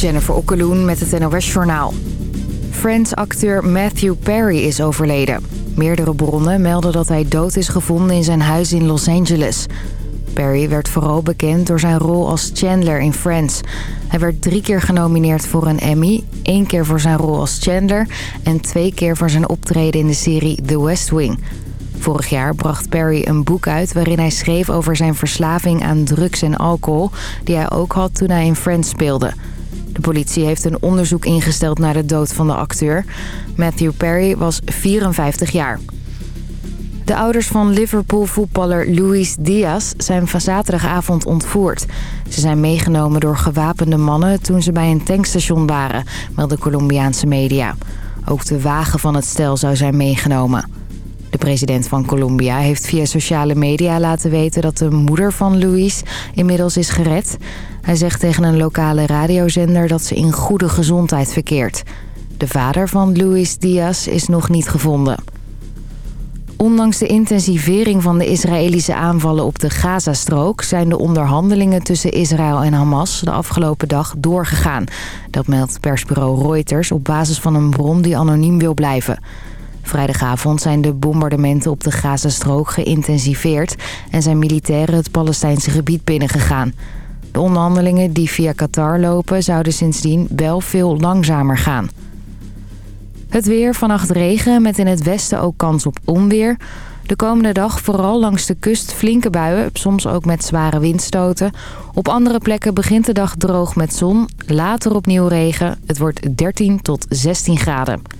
Jennifer Okkeloen met het NOS Journaal. Friends-acteur Matthew Perry is overleden. Meerdere bronnen melden dat hij dood is gevonden in zijn huis in Los Angeles. Perry werd vooral bekend door zijn rol als Chandler in Friends. Hij werd drie keer genomineerd voor een Emmy. één keer voor zijn rol als Chandler... en twee keer voor zijn optreden in de serie The West Wing... Vorig jaar bracht Perry een boek uit waarin hij schreef over zijn verslaving aan drugs en alcohol... die hij ook had toen hij in Friends speelde. De politie heeft een onderzoek ingesteld naar de dood van de acteur. Matthew Perry was 54 jaar. De ouders van Liverpool-voetballer Luis Diaz zijn van zaterdagavond ontvoerd. Ze zijn meegenomen door gewapende mannen toen ze bij een tankstation waren, melden Colombiaanse media. Ook de wagen van het stel zou zijn meegenomen. De president van Colombia heeft via sociale media laten weten dat de moeder van Luis inmiddels is gered. Hij zegt tegen een lokale radiozender dat ze in goede gezondheid verkeert. De vader van Luis Diaz is nog niet gevonden. Ondanks de intensivering van de Israëlische aanvallen op de Gazastrook... zijn de onderhandelingen tussen Israël en Hamas de afgelopen dag doorgegaan. Dat meldt persbureau Reuters op basis van een bron die anoniem wil blijven. Vrijdagavond zijn de bombardementen op de Gazastrook geïntensiveerd... en zijn militairen het Palestijnse gebied binnengegaan. De onderhandelingen die via Qatar lopen zouden sindsdien wel veel langzamer gaan. Het weer, vannacht regen met in het westen ook kans op onweer. De komende dag vooral langs de kust flinke buien, soms ook met zware windstoten. Op andere plekken begint de dag droog met zon, later opnieuw regen. Het wordt 13 tot 16 graden.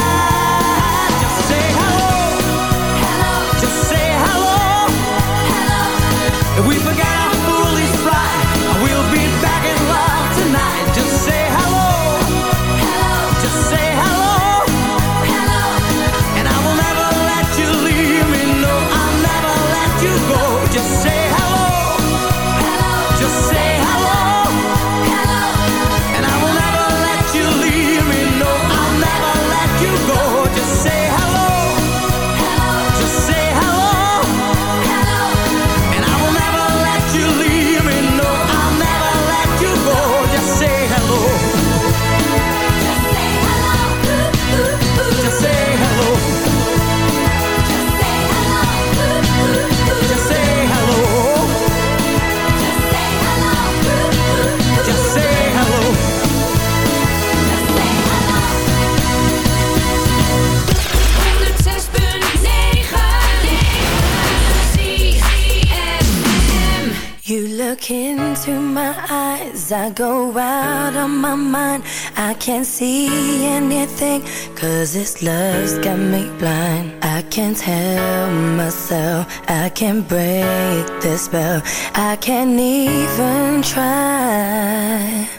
I go out on my mind. I can't see anything, cause this love's got me blind. I can't help myself, I can't break the spell, I can't even try.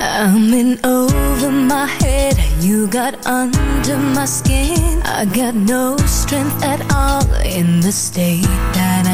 I'm in over my head, you got under my skin. I got no strength at all in the state that in.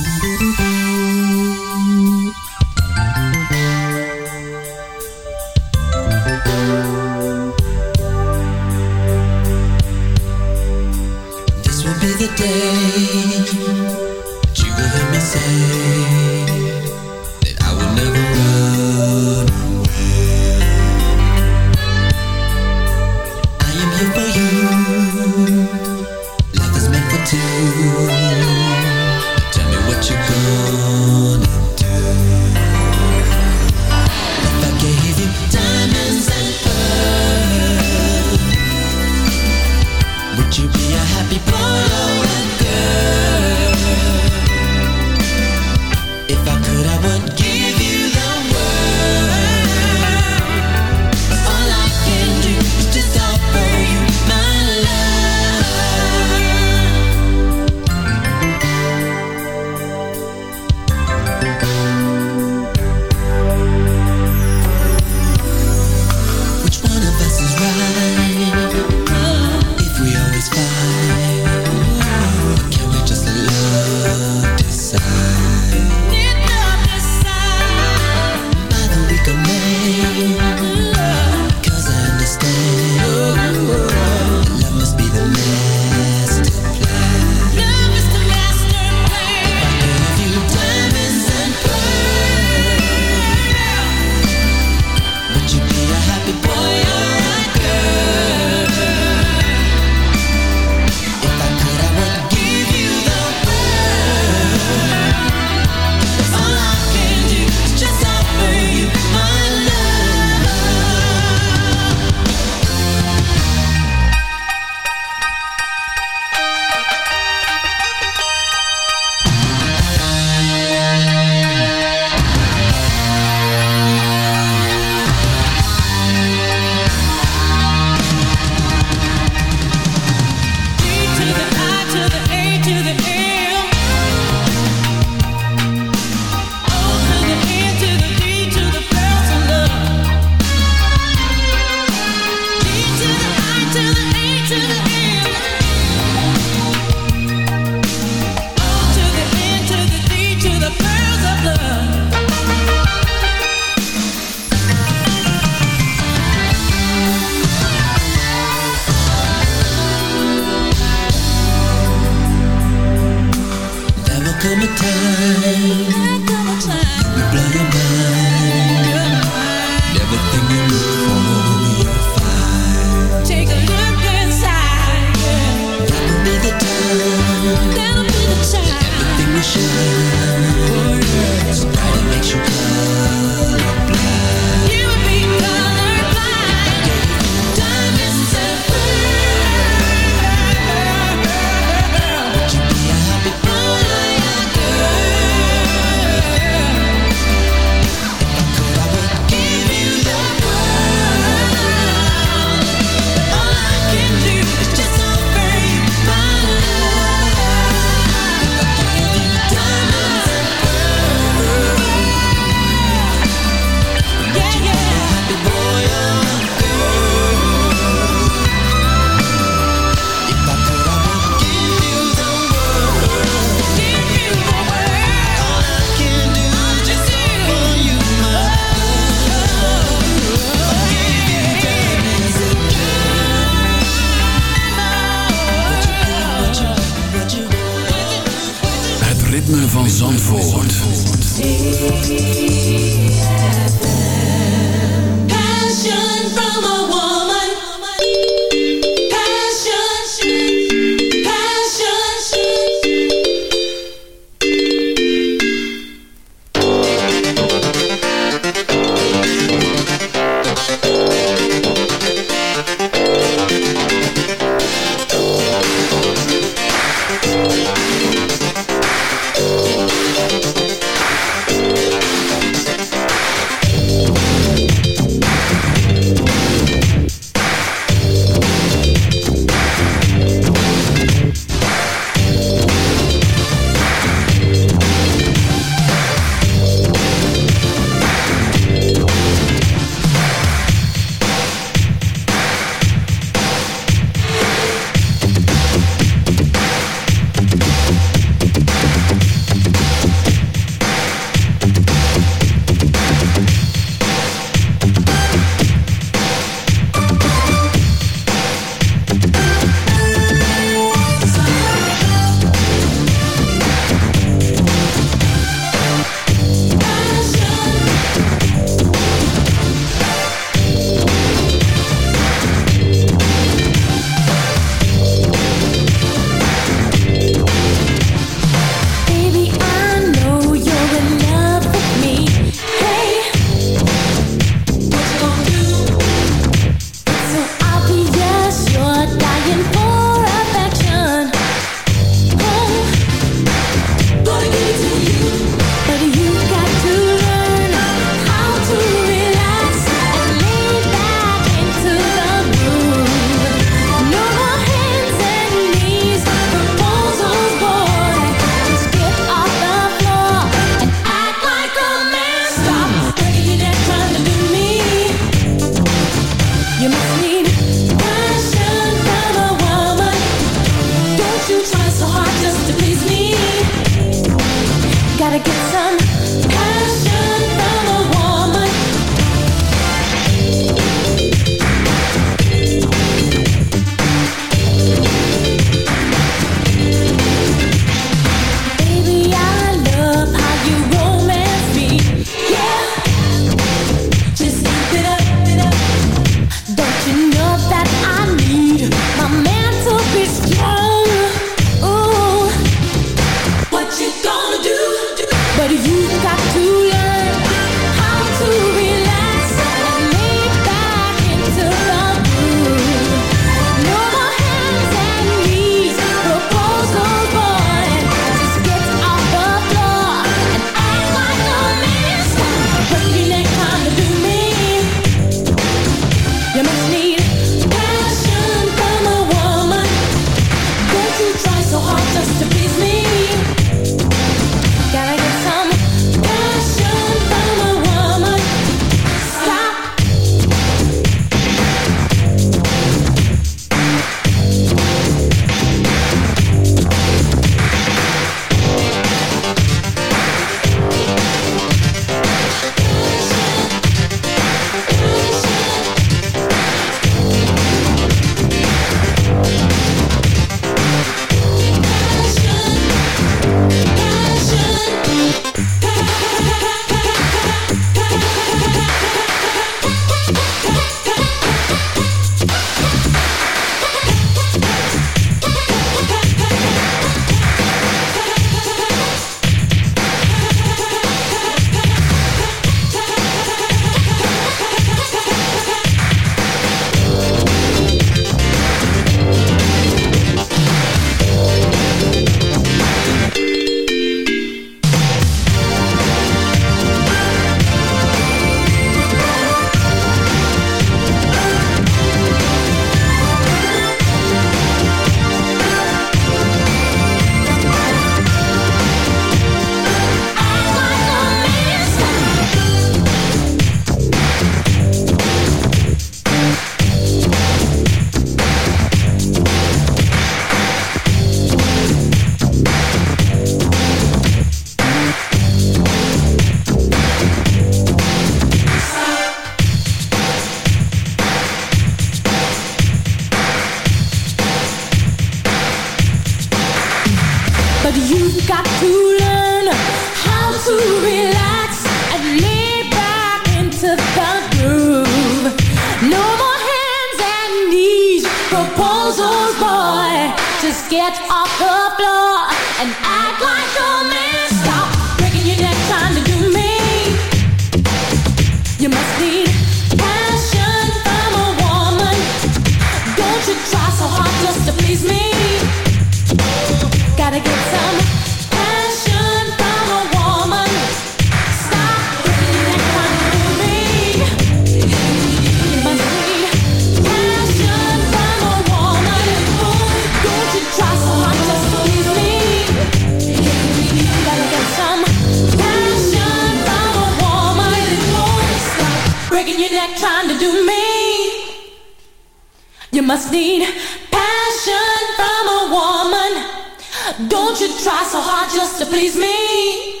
please me.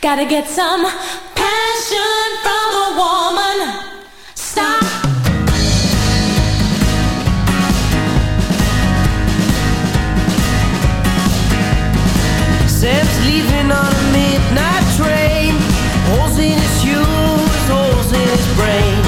Gotta get some passion from a woman. Stop. Sam's leaving on a midnight train. Holes in his shoes, holes in his brain.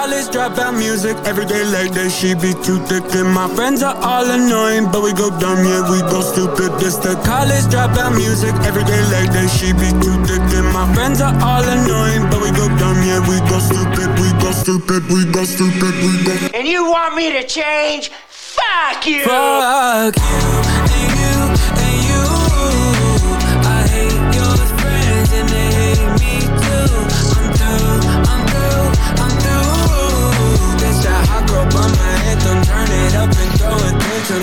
college dropout music. Every day like that, she be too thick and my friends are all annoying, but we go dumb, yeah we go stupid. This the college dropout music. Every day like that, she be too thick and my friends are all annoying, but we go dumb, yeah we go stupid, we go stupid, we go stupid, we go. And you want me to change? Fuck you! Fuck you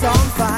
song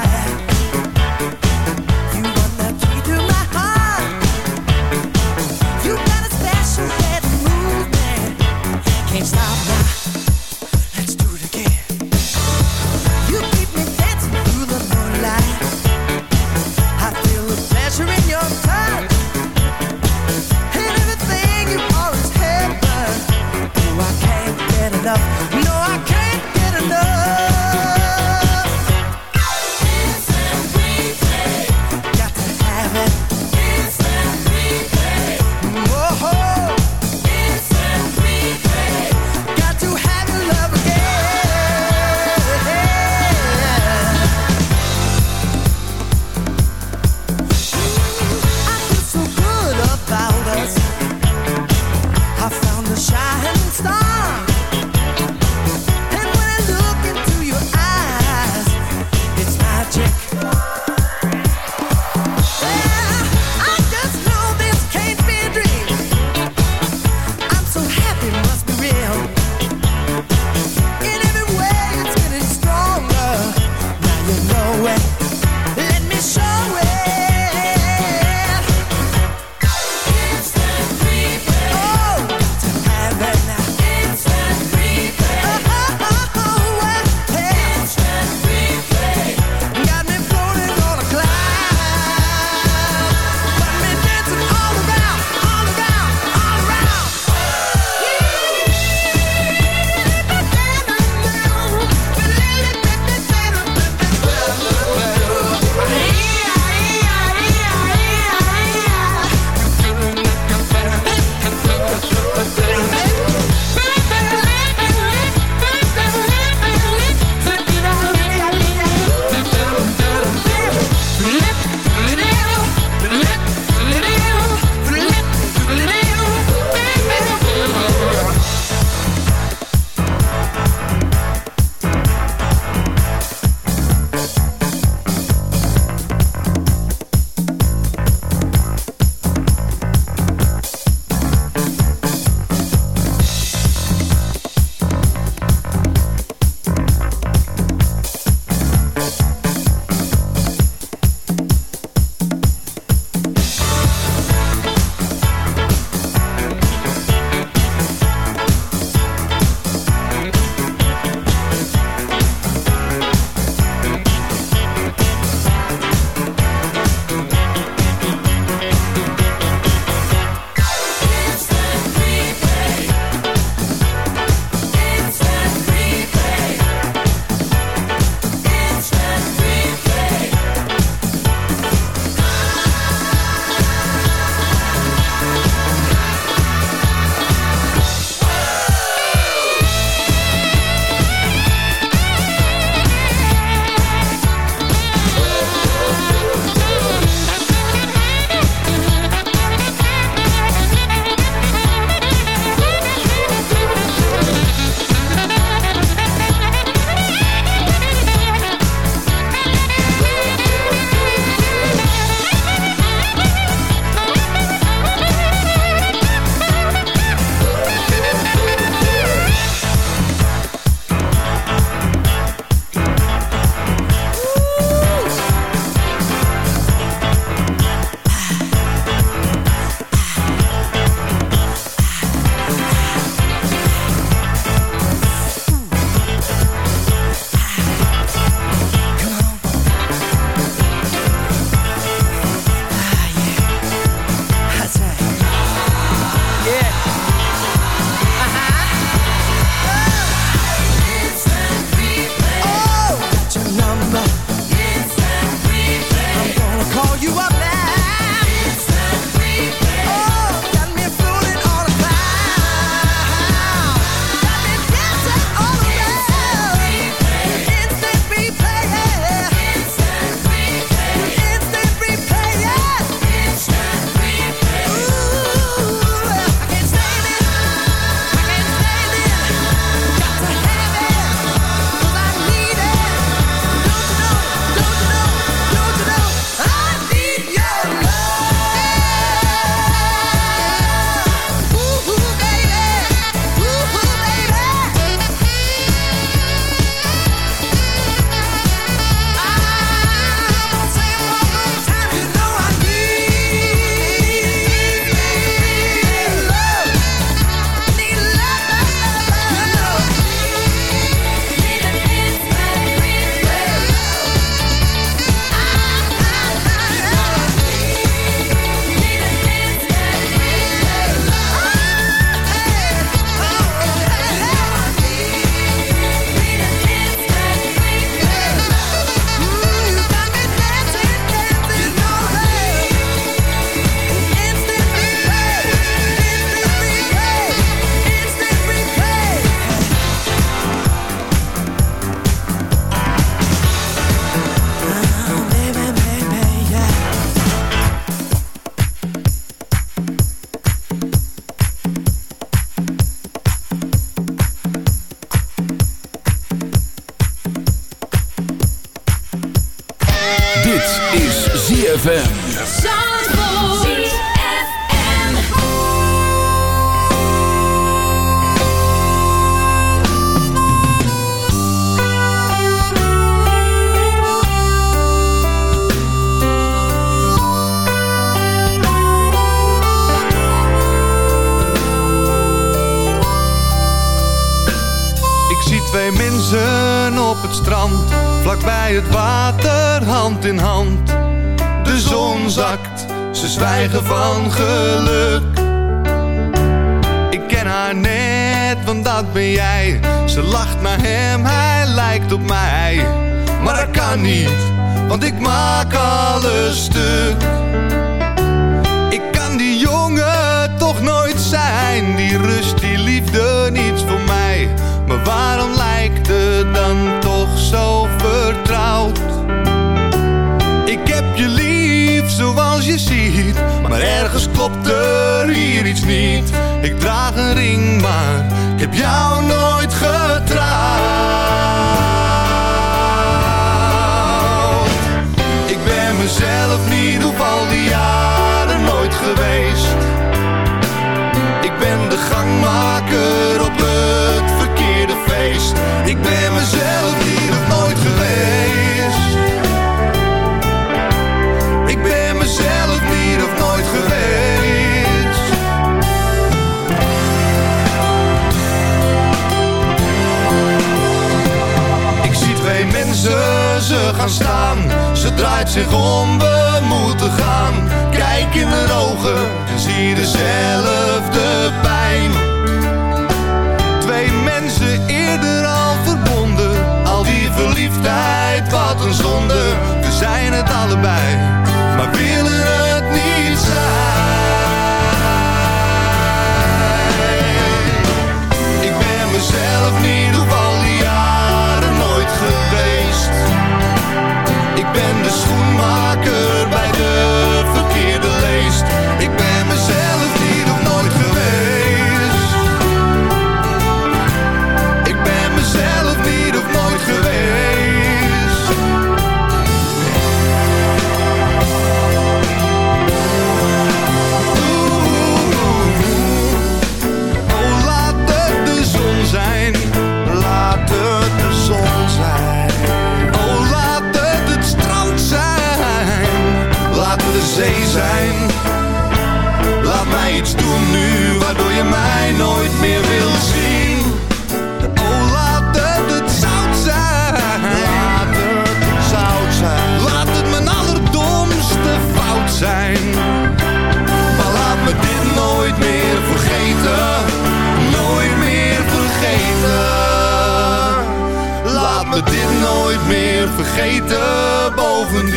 nooit meer vergeten bovendien.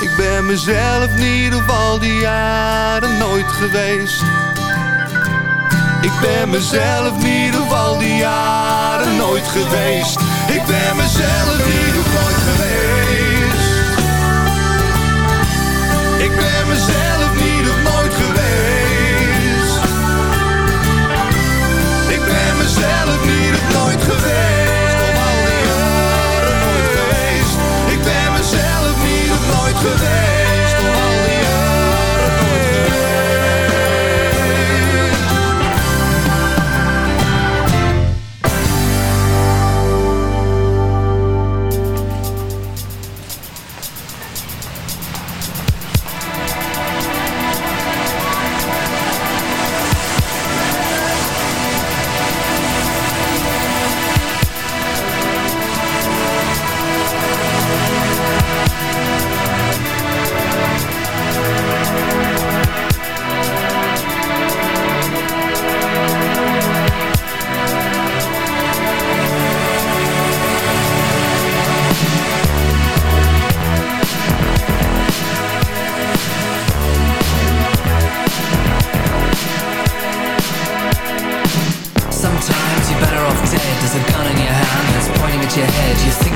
Ik ben mezelf niet ieder al die jaren nooit geweest. Ik ben mezelf niet ieder al die jaren nooit geweest. Ik ben mezelf niet nooit geweest. mezelf niet het nooit geweest. Om al die jaren. Ik ben mezelf niet het nooit geweest.